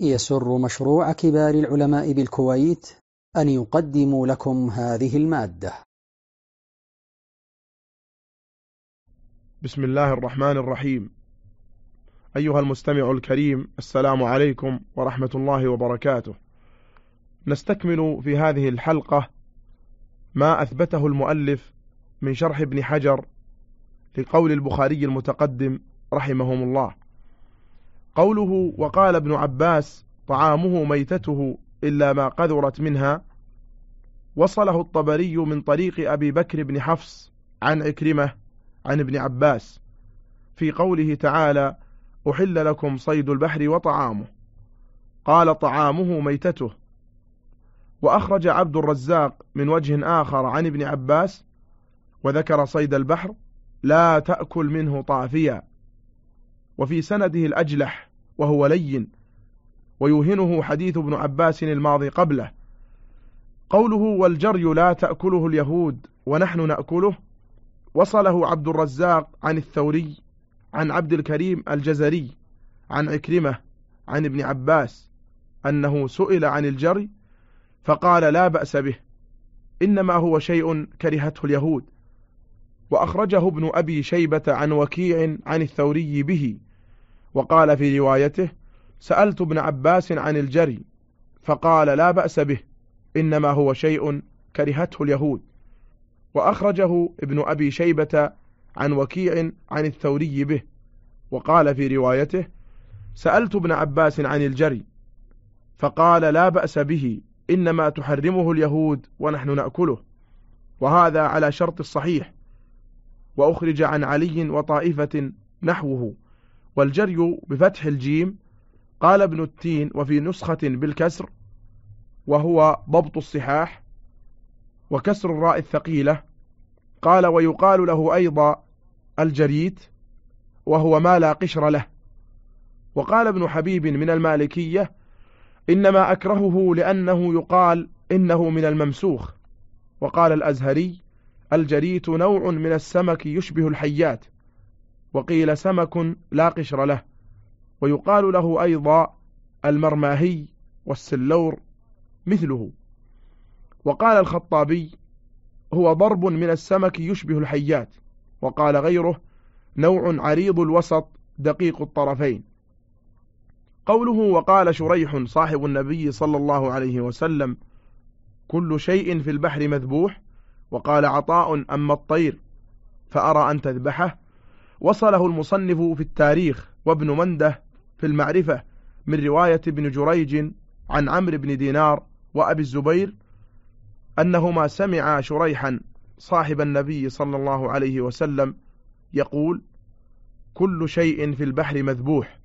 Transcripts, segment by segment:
يسر مشروع كبار العلماء بالكويت أن يقدم لكم هذه المادة. بسم الله الرحمن الرحيم. أيها المستمع الكريم السلام عليكم ورحمة الله وبركاته. نستكمل في هذه الحلقة ما أثبته المؤلف من شرح ابن حجر لقول البخاري المتقدم رحمهم الله. قوله وقال ابن عباس طعامه ميتته إلا ما قذرت منها وصله الطبري من طريق أبي بكر بن حفص عن عكرمة عن ابن عباس في قوله تعالى أحل لكم صيد البحر وطعامه. قال طعامه ميتته. وأخرج عبد الرزاق من وجه آخر عن ابن عباس وذكر صيد البحر لا تأكل منه طافيا. وفي سنده الأجلح وهو لين ويوهنه حديث ابن عباس الماضي قبله. قوله والجري لا تأكله اليهود ونحن نأكله وصله عبد الرزاق عن الثوري عن عبد الكريم الجزري عن عكرمة عن ابن عباس أنه سئل عن الجري فقال لا بأس به إنما هو شيء كرهته اليهود. وأخرجه ابن أبي شيبة عن وكيع عن الثوري به. وقال في روايته سألت ابن عباس عن الجري فقال لا بأس به إنما هو شيء كرهته اليهود. وأخرجه ابن أبي شيبة عن وكيع عن الثوري به وقال في روايته سألت ابن عباس عن الجري فقال لا بأس به إنما تحرمه اليهود ونحن نأكله. وهذا على شرط الصحيح وأخرج عن علي وطائفة نحوه. والجري بفتح الجيم قال ابن التين وفي نسخة بالكسر وهو ضبط الصحاح وكسر الراء الثقيلة قال ويقال له أيضا الجريت وهو ما لا قشر له. وقال ابن حبيب من المالكية إنما أكرهه لأنه يقال إنه من الممسوخ. وقال الأزهري الجريت نوع من السمك يشبه الحيات. وقيل سمك لا قشر له ويقال له أيضا المرماهي والسلور مثله. وقال الخطابي هو ضرب من السمك يشبه الحيات وقال غيره نوع عريض الوسط دقيق الطرفين. قوله وقال شريح صاحب النبي صلى الله عليه وسلم كل شيء في البحر مذبوح وقال عطاء أما الطير فأرى أن تذبحه وصله المصنف في التاريخ وابن منده في المعرفة من رواية ابن جريج عن عمرو بن دينار وأبي الزبير أنهما سمعا شريحا صاحب النبي صلى الله عليه وسلم يقول كل شيء في البحر مذبوح.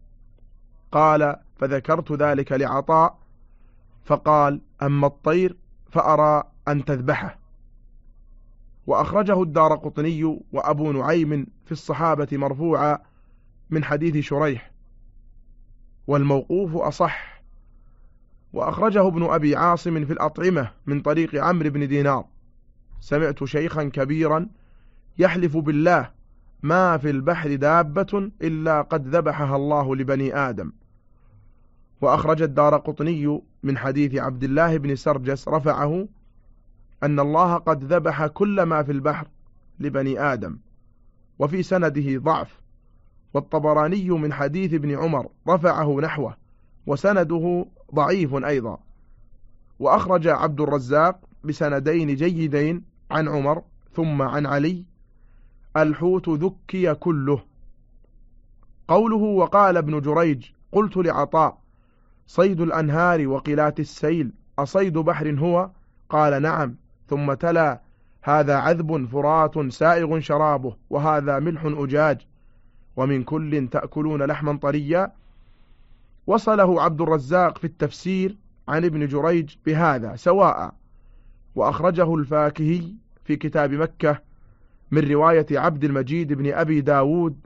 قال فذكرت ذلك لعطاء. فقال أما الطير فأرى أن تذبحه. وأخرجه الدار قطني وأبو نعيم في الصحابة مرفوعا من حديث شريح والموقوف أصح. وأخرجه ابن أبي عاصم في الأطعمة من طريق عمرو بن دينار. سمعت شيخا كبيرا يحلف بالله ما في البحر دابة إلا قد ذبحها الله لبني آدم. وأخرج الدار قطني من حديث عبد الله بن سرجس رفعه أن الله قد ذبح كل ما في البحر لبني آدم. وفي سنده ضعف. والطبراني من حديث ابن عمر رفعه نحوه وسنده ضعيف أيضا. وأخرج عبد الرزاق بسندين جيدين عن عمر ثم عن علي الحوت ذكي كله. قوله وقال ابن جريج قلت لعطاء صيد الأنهار وقلات السيل أصيد بحر هو؟ قال نعم. ثم تلا هذا عذب فرات سائغ شرابه وهذا ملح أجاج ومن كل تأكلون لحما طريا. وصله عبد الرزاق في التفسير عن ابن جريج بهذا سواء وأخرجه الفاكهي في كتاب مكة من رواية عبد المجيد بن أبي داود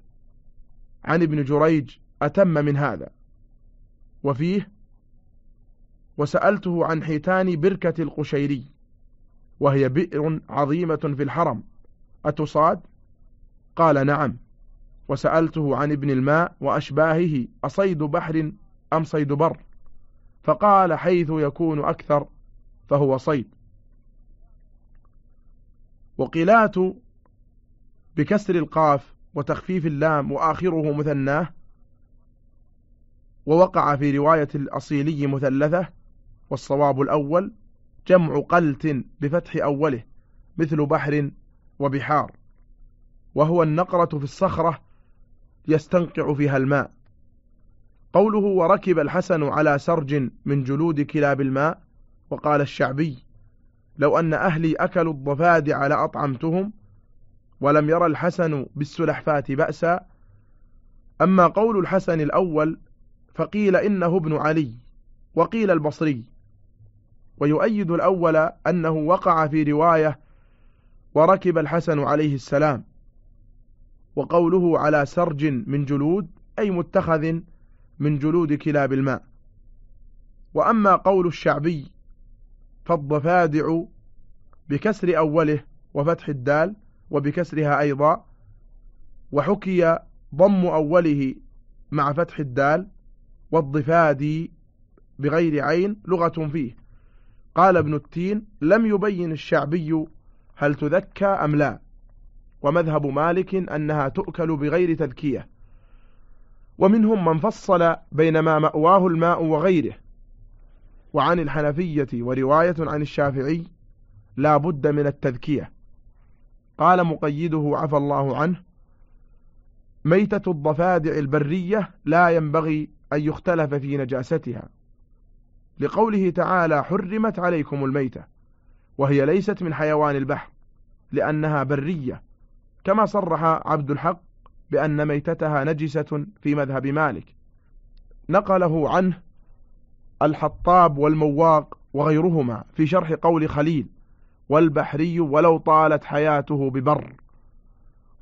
عن ابن جريج أتم من هذا. وفيه وسألته عن حيتان بركة القشيري. وهي بئر عظيمة في الحرم. أتصاد؟ قال نعم. وسألته عن ابن الماء وأشباهه أصيد بحر أم صيد بر؟ فقال حيث يكون أكثر فهو صيد. وقيلات بكسر القاف وتخفيف اللام وآخره مثناه ووقع في رواية الأصيلي مثلثة والصواب الأول جمع قلت بفتح أوله مثل بحر وبحار وهو النقرة في الصخرة يستنقع فيها الماء. قوله وركب الحسن على سرج من جلود كلاب الماء وقال الشعبي لو أن أهلي أكلوا الضفادع لأطعمتهم ولم يرى الحسن بالسلحفات بأسا. أما قول الحسن الأول فقيل إنه ابن علي وقيل البصري ويؤيد الأول أنه وقع في رواية وركب الحسن عليه السلام وقوله على سرج من جلود أي متخذ من جلود كلاب الماء. وأما قول الشعبي فالضفادع بكسر أوله وفتح الدال وبكسرها أيضا وحكي ضم أوله مع فتح الدال والضفادي بغير عين لغة فيه. قال ابن التين لم يبين الشعبي هل تذكى أم لا. ومذهب مالك أنها تؤكل بغير تذكية. ومنهم من فصل بين ما مأواه الماء وغيره. وعن الحنفية ورواية عن الشافعي لا بد من التذكية. قال مقيده عفى الله عنه ميتة الضفادع البرية لا ينبغي أن يختلف في نجاستها. لقوله تعالى حرمت عليكم الميتة وهي ليست من حيوان البحر لأنها برية كما صرح عبد الحق بأن ميتتها نجسة في مذهب مالك. نقله عنه الحطاب والمواق وغيرهما في شرح قول خليل والبحري ولو طالت حياته ببر.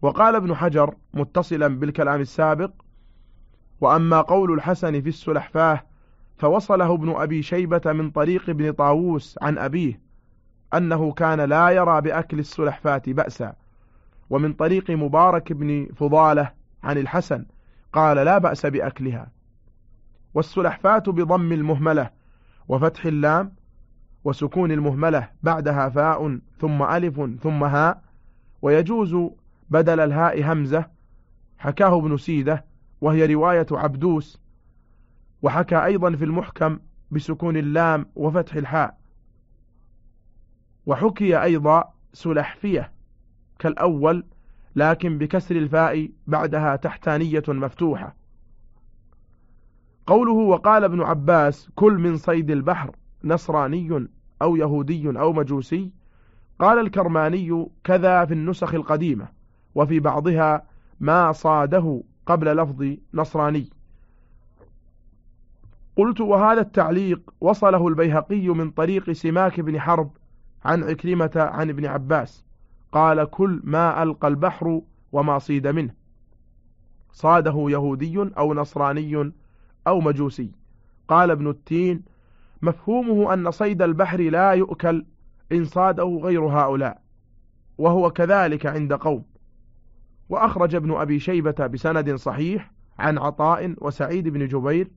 وقال ابن حجر متصلا بالكلام السابق وأما قول الحسن في السلحفاة فوصله ابن أبي شيبة من طريق ابن طاووس عن أبيه أنه كان لا يرى بأكل السلحفات بأسا. ومن طريق مبارك بن فضالة عن الحسن قال لا بأس بأكلها. والسلحفات بضم المهملة وفتح اللام وسكون المهملة بعدها فاء ثم ألف ثم هاء ويجوز بدل الهاء همزة حكاه ابن سيدة وهي رواية عبدوس وحكى أيضا في المحكم بسكون اللام وفتح الحاء. وحكي أيضا سلحفية كالأول لكن بكسر الفاء بعدها تحتانية مفتوحة. قوله وقال ابن عباس كل من صيد البحر نصراني أو يهودي أو مجوسي قال الكرماني كذا في النسخ القديمة وفي بعضها ما صاده قبل لفظ نصراني قلت وهذا التعليق وصله البيهقي من طريق سماك بن حرب عن عكرمة عن ابن عباس. قال كل ما ألقى البحر وما صيد منه. صاده يهودي أو نصراني أو مجوسي. قال ابن التين مفهومه أن صيد البحر لا يؤكل إن صاده غير هؤلاء وهو كذلك عند قوم. وأخرج ابن أبي شيبة بسند صحيح عن عطاء وسعيد بن جبير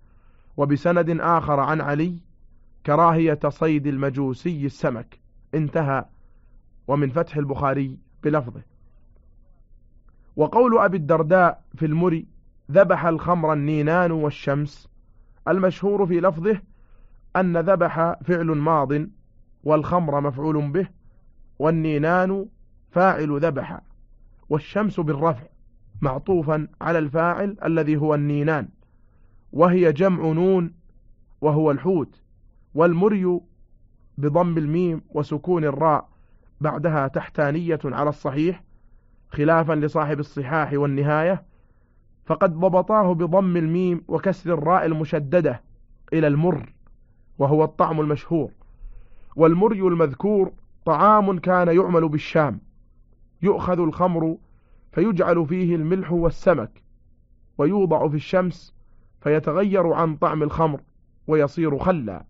وبسند آخر عن علي كراهية صيد المجوسي السمك. انتهى. ومن فتح البخاري بلفظه. وقول أبي الدرداء في المري ذبح الخمر النينان والشمس. المشهور في لفظه أن ذبح فعل ماض والخمر مفعول به والنينان فاعل ذبح والشمس بالرفع معطوفا على الفاعل الذي هو النينان. وهي جمع نون وهو الحوت والمري بضم الميم وسكون الراء بعدها تحتانية على الصحيح خلافا لصاحب الصحاح والنهاية فقد ضبطاه بضم الميم وكسر الراء المشددة إلى المر وهو الطعم المشهور والمري المذكور طعام كان يعمل بالشام يؤخذ الخمر فيجعل فيه الملح والسمك ويوضع في الشمس فيتغير عن طعم الخمر ويصير خلا.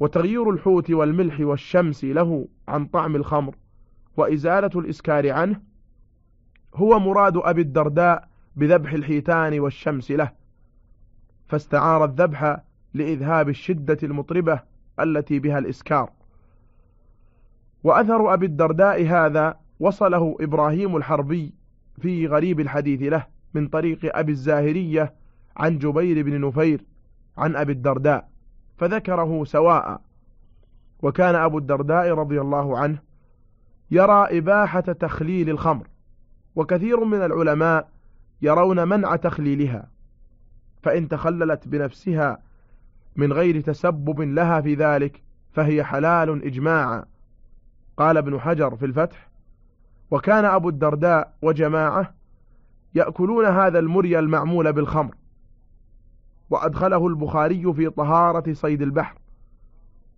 وتغيير الحوت والملح والشمس له عن طعم الخمر. وإزالة الإسكار عنه هو مراد أبي الدرداء بذبح الحيتان والشمس له. فاستعار الذبح لإذهاب الشدة المطربة التي بها الإسكار. وأثر أبي الدرداء هذا وصله إبراهيم الحربي في غريب الحديث له من طريق أبي الزاهرية عن جبير بن نفير عن أبي الدرداء فذكره سواء. وكان أبو الدرداء رضي الله عنه يرى إباحة تخليل الخمر وكثير من العلماء يرون منع تخليلها فإن تخللت بنفسها من غير تسبب لها في ذلك فهي حلال إجماعا. قال ابن حجر في الفتح وكان أبو الدرداء وجماعة يأكلون هذا المري المعمول بالخمر وأدخله البخاري في طهارة صيد البحر.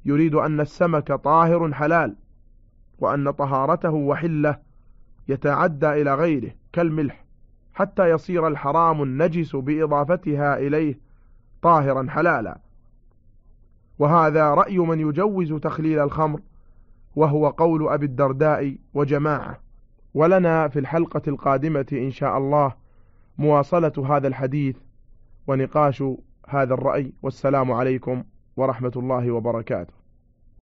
يريد أن السمك طاهر حلال وأن طهارته وحلة يتعدى إلى غيره كالملح حتى يصير الحرام النجس بإضافتها إليه طاهرا حلالا. وهذا رأي من يجوز تخليل الخمر وهو قول أبي الدرداء وجماعة. ولنا في الحلقة القادمة إن شاء الله مواصلة هذا الحديث. ونقاش هذا الرأي والسلام عليكم ورحمة الله وبركاته.